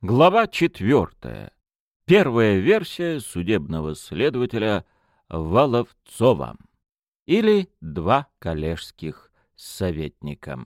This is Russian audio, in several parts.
Глава четвертая. Первая версия судебного следователя Воловцова. Или два коллежских советника.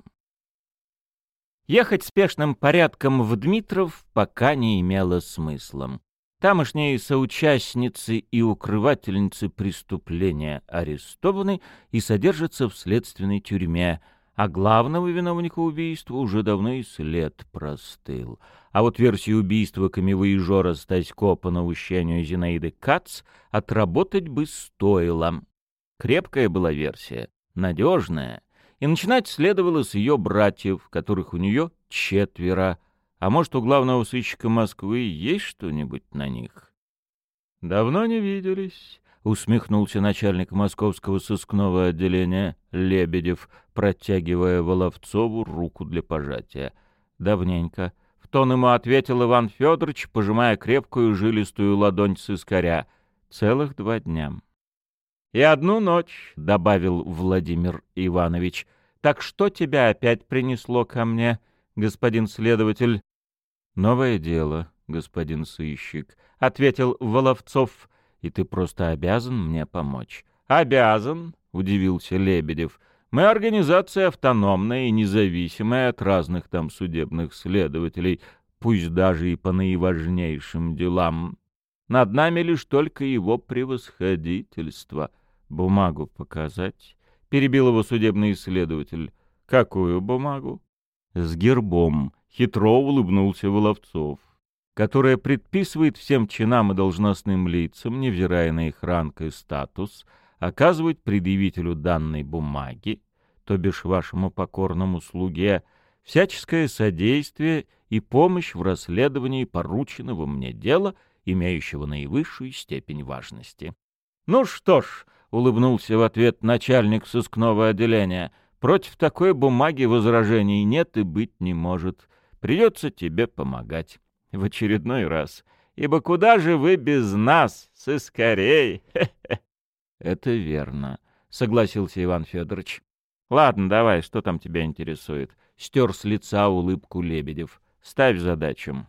Ехать спешным порядком в Дмитров пока не имело смысла. Тамошние соучастницы и укрывательницы преступления арестованы и содержатся в следственной тюрьме, а главного виновника убийства уже давно и след простыл. А вот версию убийства камевоежора Стасько по наущению Зинаиды Кац отработать бы стоило. Крепкая была версия, надежная, и начинать следовало с ее братьев, которых у нее четверо, а может, у главного сыщика Москвы есть что-нибудь на них? — Давно не виделись, — усмехнулся начальник московского сыскного отделения Лебедев, протягивая Воловцову руку для пожатия. «Давненько». Тон ему ответил Иван Федорович, пожимая крепкую жилистую ладонь сыскаря. «Целых два дня». «И одну ночь», — добавил Владимир Иванович. «Так что тебя опять принесло ко мне, господин следователь?» «Новое дело, господин сыщик», — ответил Воловцов и ты просто обязан мне помочь. Обязан, удивился Лебедев. Мы организация автономная и независимая от разных там судебных следователей, пусть даже и по наиважнейшим делам. Над нами лишь только его превосходительство. Бумагу показать? Перебил его судебный исследователь. Какую бумагу? С гербом. Хитро улыбнулся Воловцов которая предписывает всем чинам и должностным лицам, невзирая на их ранг и статус, оказывать предъявителю данной бумаги, то бишь вашему покорному слуге, всяческое содействие и помощь в расследовании порученного мне дела, имеющего наивысшую степень важности. «Ну что ж», — улыбнулся в ответ начальник сыскного отделения, — «против такой бумаги возражений нет и быть не может. Придется тебе помогать» в очередной раз. Ибо куда же вы без нас, сыскарей? Это верно, согласился Иван Федорович. Ладно, давай, что там тебя интересует? Стер с лица улыбку Лебедев. Ставь задачу.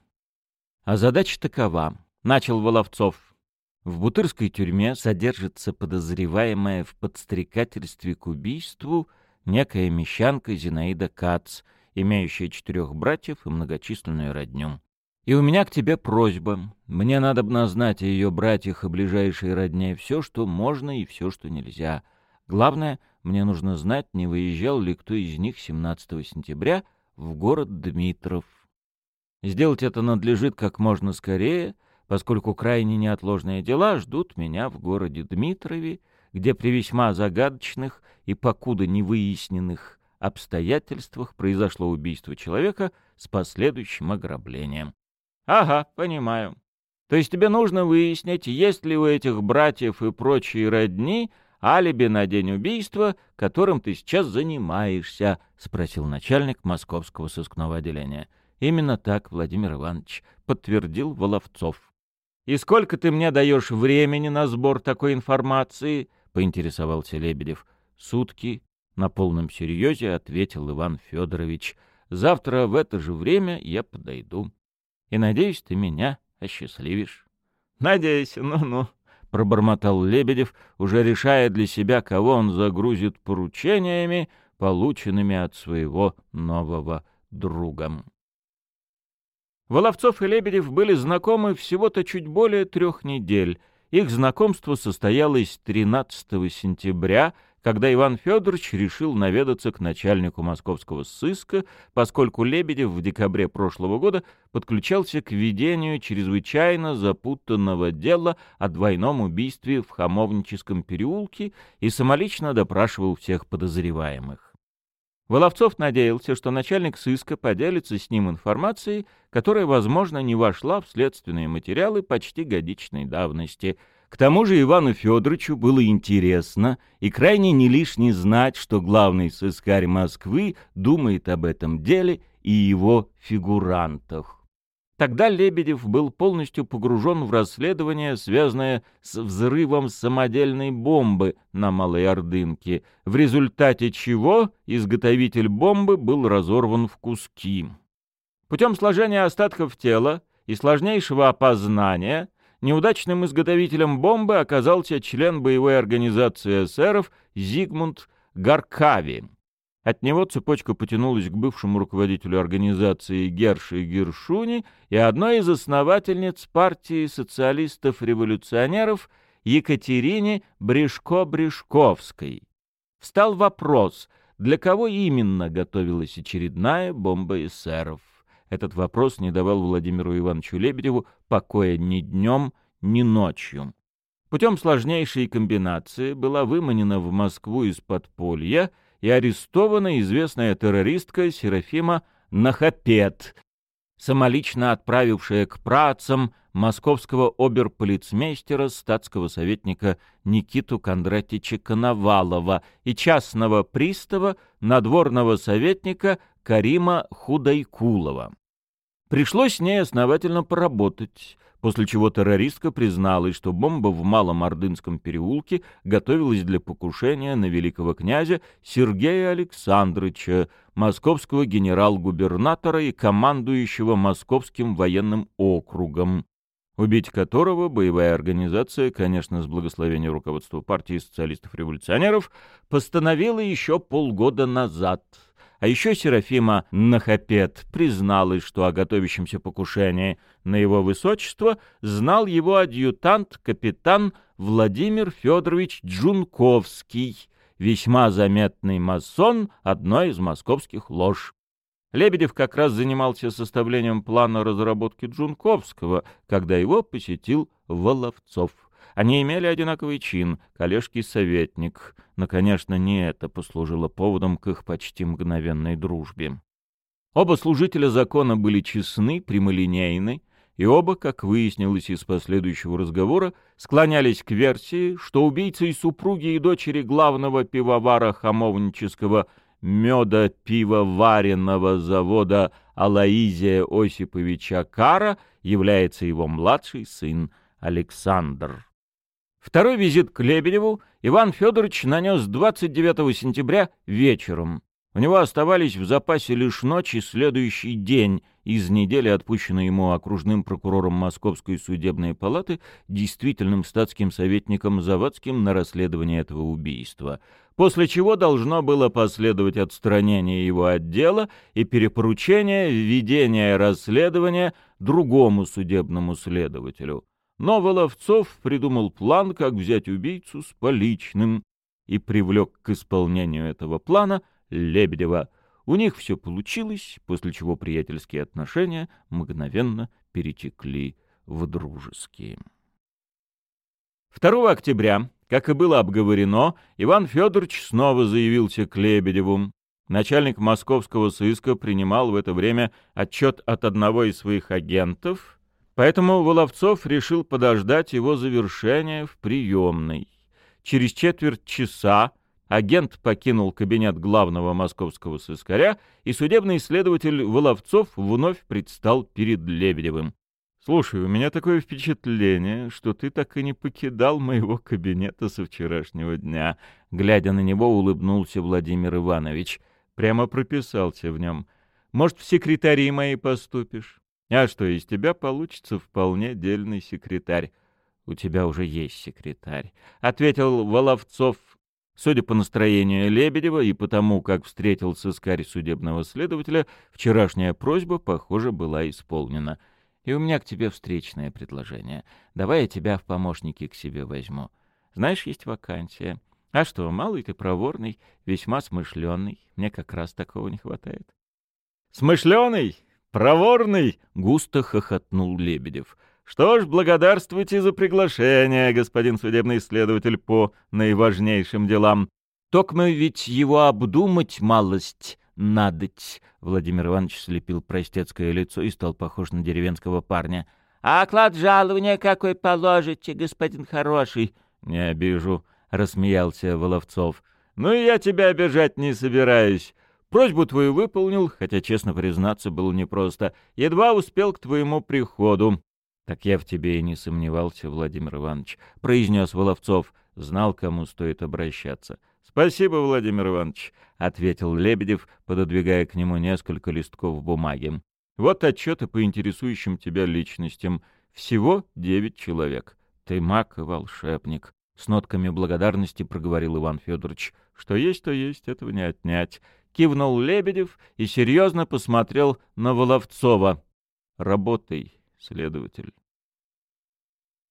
А задача такова. Начал Воловцов. В Бутырской тюрьме содержится подозреваемая в подстрекательстве к убийству некая мещанка Зинаида Кац, имеющая четырех братьев и многочисленную родню. И у меня к тебе просьба. Мне надо бы знать о ее братьях и ближайшей родне все, что можно и все, что нельзя. Главное, мне нужно знать, не выезжал ли кто из них 17 сентября в город Дмитров. Сделать это надлежит как можно скорее, поскольку крайне неотложные дела ждут меня в городе Дмитрове, где при весьма загадочных и покуда не выясненных обстоятельствах произошло убийство человека с последующим ограблением. Ага, понимаю. То есть тебе нужно выяснить, есть ли у этих братьев и прочие родни алиби на день убийства, которым ты сейчас занимаешься, спросил начальник московского сыскного отделения. Именно так, Владимир Иванович, подтвердил Воловцов. И сколько ты мне даешь времени на сбор такой информации? поинтересовался Лебедев. Сутки, на полном серьезе ответил Иван Федорович. Завтра в это же время я подойду и, надеюсь, ты меня осчастливишь. — Надеюсь, ну-ну, — пробормотал Лебедев, уже решая для себя, кого он загрузит поручениями, полученными от своего нового друга. Воловцов и Лебедев были знакомы всего-то чуть более трех недель. Их знакомство состоялось 13 сентября когда Иван Федорович решил наведаться к начальнику московского сыска, поскольку Лебедев в декабре прошлого года подключался к ведению чрезвычайно запутанного дела о двойном убийстве в Хамовническом переулке и самолично допрашивал всех подозреваемых. Воловцов надеялся, что начальник сыска поделится с ним информацией, которая, возможно, не вошла в следственные материалы почти годичной давности — к тому же Ивану Федоровичу было интересно и крайне не лишне знать, что главный сыскарь Москвы думает об этом деле и его фигурантах. Тогда Лебедев был полностью погружен в расследование, связанное с взрывом самодельной бомбы на Малой Ордынке, в результате чего изготовитель бомбы был разорван в куски. Путем сложения остатков тела и сложнейшего опознания неудачным изготовителем бомбы оказался член боевой организации эсеров Зигмунд Гаркави. От него цепочка потянулась к бывшему руководителю организации Герши Гершуни и одной из основательниц партии социалистов-революционеров Екатерине Брешко-Брешковской. Встал вопрос, для кого именно готовилась очередная бомба эсеров. Этот вопрос не давал Владимиру Ивановичу Лебедеву покоя ни днем, ни ночью. Путем сложнейшей комбинации была выманена в Москву из подполья и арестована известная террористка Серафима Нахапет, самолично отправившая к працам московского оберполицмейстера, статского советника Никиту Кондратича Коновалова и частного пристава, надворного советника Карима Худайкулова. Пришлось с ней основательно поработать, после чего террористка призналась, что бомба в Малом Ордынском переулке готовилась для покушения на великого князя Сергея Александровича, московского генерал-губернатора и командующего Московским военным округом, убить которого боевая организация, конечно, с благословения руководства партии социалистов-революционеров, постановила еще полгода назад — а еще Серафима Нахапет призналась, что о готовящемся покушении на его высочество знал его адъютант-капитан Владимир Федорович Джунковский, весьма заметный масон одной из московских лож. Лебедев как раз занимался составлением плана разработки Джунковского, когда его посетил Воловцов. Они имели одинаковый чин — коллежский советник, но, конечно, не это послужило поводом к их почти мгновенной дружбе. Оба служителя закона были честны, прямолинейны, и оба, как выяснилось из последующего разговора, склонялись к версии, что убийцей супруги и дочери главного пивовара хамовнического меда пивоваренного завода Алаизия Осиповича Кара является его младший сын Александр. Второй визит к Лебедеву Иван Федорович нанес 29 сентября вечером. У него оставались в запасе лишь ночь и следующий день из недели, отпущенной ему окружным прокурором Московской судебной палаты, действительным статским советником Завадским на расследование этого убийства, после чего должно было последовать отстранение его отдела и перепоручение введения расследования другому судебному следователю. Но Воловцов придумал план, как взять убийцу с поличным, и привлек к исполнению этого плана Лебедева. У них все получилось, после чего приятельские отношения мгновенно перетекли в дружеские. 2 октября, как и было обговорено, Иван Федорович снова заявился к Лебедеву. Начальник московского сыска принимал в это время отчет от одного из своих агентов — Поэтому Воловцов решил подождать его завершения в приемной. Через четверть часа агент покинул кабинет главного московского сыскаря, и судебный следователь Воловцов вновь предстал перед Лебедевым. «Слушай, у меня такое впечатление, что ты так и не покидал моего кабинета со вчерашнего дня». Глядя на него, улыбнулся Владимир Иванович. «Прямо прописался в нем. Может, в секретари мои поступишь?» А что, из тебя получится вполне дельный секретарь. У тебя уже есть секретарь, — ответил Воловцов. Судя по настроению Лебедева и потому, как встретил сыскарь судебного следователя, вчерашняя просьба, похоже, была исполнена. И у меня к тебе встречное предложение. Давай я тебя в помощники к себе возьму. Знаешь, есть вакансия. А что, малый ты проворный, весьма смышленый. Мне как раз такого не хватает. Смышленый? «Проворный!» — густо хохотнул Лебедев. «Что ж, благодарствуйте за приглашение, господин судебный следователь, по наиважнейшим делам. Токмо ведь его обдумать малость надоть». Владимир Иванович слепил простецкое лицо и стал похож на деревенского парня. «А оклад жалования какой положите, господин хороший?» «Не обижу», — рассмеялся Воловцов. «Ну и я тебя обижать не собираюсь. Просьбу твою выполнил, хотя, честно признаться, было непросто. Едва успел к твоему приходу. — Так я в тебе и не сомневался, Владимир Иванович, — произнес Воловцов. Знал, кому стоит обращаться. — Спасибо, Владимир Иванович, — ответил Лебедев, пододвигая к нему несколько листков бумаги. Вот отчеты по интересующим тебя личностям. Всего девять человек. Ты маг и волшебник. С нотками благодарности проговорил Иван Федорович. Что есть, то есть, этого не отнять. Кивнул Лебедев и серьезно посмотрел на Воловцова. Работай, следователь.